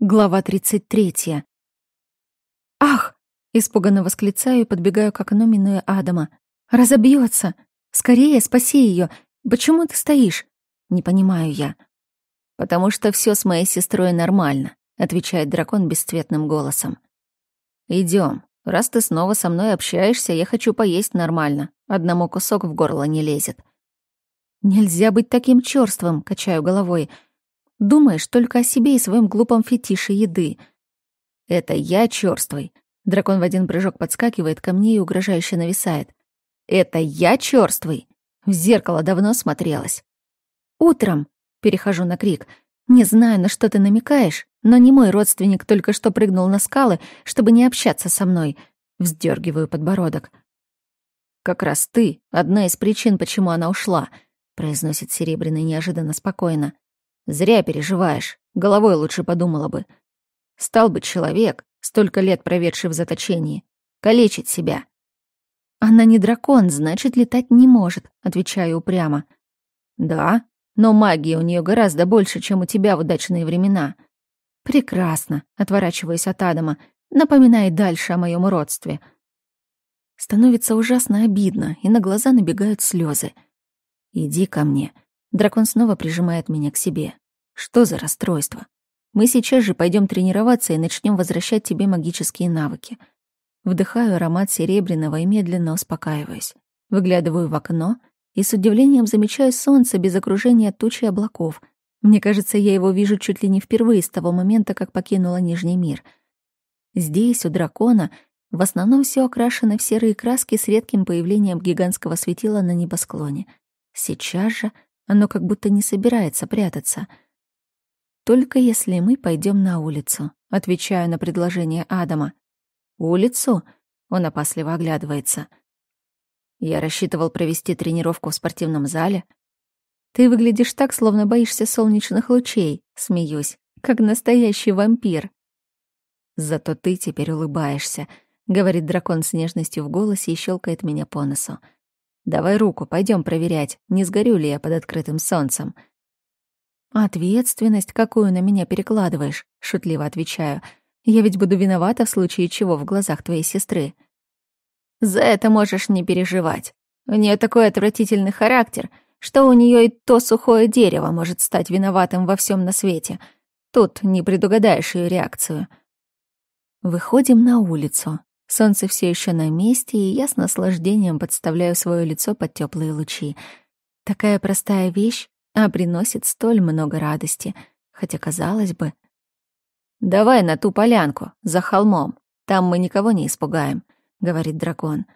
Глава 33. «Ах!» — испуганно восклицаю и подбегаю к окну, минуя Адама. «Разобьется! Скорее спаси ее! Почему ты стоишь?» «Не понимаю я». «Потому что все с моей сестрой нормально», — отвечает дракон бесцветным голосом. Идем. Раз ты снова со мной общаешься, я хочу поесть нормально. Одному кусок в горло не лезет». «Нельзя быть таким чёрствым», — качаю головой. Думаешь только о себе и своем глупом фетише еды. Это я чёрствый. Дракон в один прыжок подскакивает ко мне и угрожающе нависает. Это я чёрствый. В зеркало давно смотрелась. Утром, перехожу на крик, не знаю, на что ты намекаешь, но не мой родственник только что прыгнул на скалы, чтобы не общаться со мной. Вздергиваю подбородок. Как раз ты — одна из причин, почему она ушла, произносит Серебряный неожиданно спокойно. Зря переживаешь. Головой лучше подумала бы. Стал бы человек, столько лет проведший в заточении, калечить себя. Она не дракон, значит, летать не может, отвечаю упрямо. Да, но магии у нее гораздо больше, чем у тебя в удачные времена. Прекрасно, отворачиваясь от Адама, напоминай дальше о моем родстве. Становится ужасно обидно, и на глаза набегают слезы. Иди ко мне, Дракон снова прижимает меня к себе. Что за расстройство? Мы сейчас же пойдем тренироваться и начнем возвращать тебе магические навыки. Вдыхаю аромат серебряного и медленно успокаиваюсь. Выглядываю в окно и с удивлением замечаю солнце без окружения тучи облаков. Мне кажется, я его вижу чуть ли не впервые с того момента, как покинула Нижний мир. Здесь, у дракона, в основном все окрашено в серые краски с редким появлением гигантского светила на небосклоне. Сейчас же оно как будто не собирается прятаться. Только если мы пойдем на улицу, отвечаю на предложение Адама. Улицу? Он опасливо оглядывается. Я рассчитывал провести тренировку в спортивном зале. Ты выглядишь так, словно боишься солнечных лучей, смеюсь, как настоящий вампир. Зато ты теперь улыбаешься, говорит дракон с нежностью в голосе и щелкает меня по носу. Давай руку, пойдем проверять, не сгорю ли я под открытым солнцем. Ответственность, какую на меня перекладываешь, шутливо отвечаю. Я ведь буду виновата в случае чего в глазах твоей сестры. За это можешь не переживать. У нее такой отвратительный характер, что у нее и то сухое дерево может стать виноватым во всем на свете. Тут не предугадаешь ее реакцию. Выходим на улицу. Солнце все еще на месте, и я с наслаждением подставляю свое лицо под теплые лучи. Такая простая вещь, а приносит столь много радости, хотя, казалось бы... «Давай на ту полянку, за холмом, там мы никого не испугаем», — говорит дракон.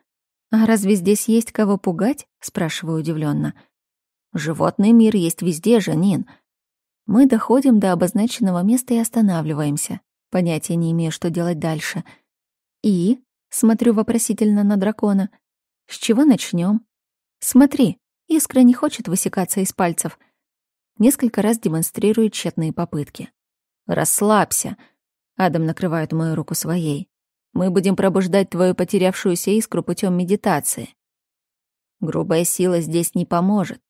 «А разве здесь есть кого пугать?» — спрашиваю удивленно. «Животный мир есть везде, Жанин». Мы доходим до обозначенного места и останавливаемся. Понятия не имею, что делать дальше — «И?» — смотрю вопросительно на дракона. «С чего начнем? «Смотри, искра не хочет высекаться из пальцев». Несколько раз демонстрирует тщетные попытки. «Расслабься», — Адам накрывает мою руку своей. «Мы будем пробуждать твою потерявшуюся искру путем медитации. Грубая сила здесь не поможет.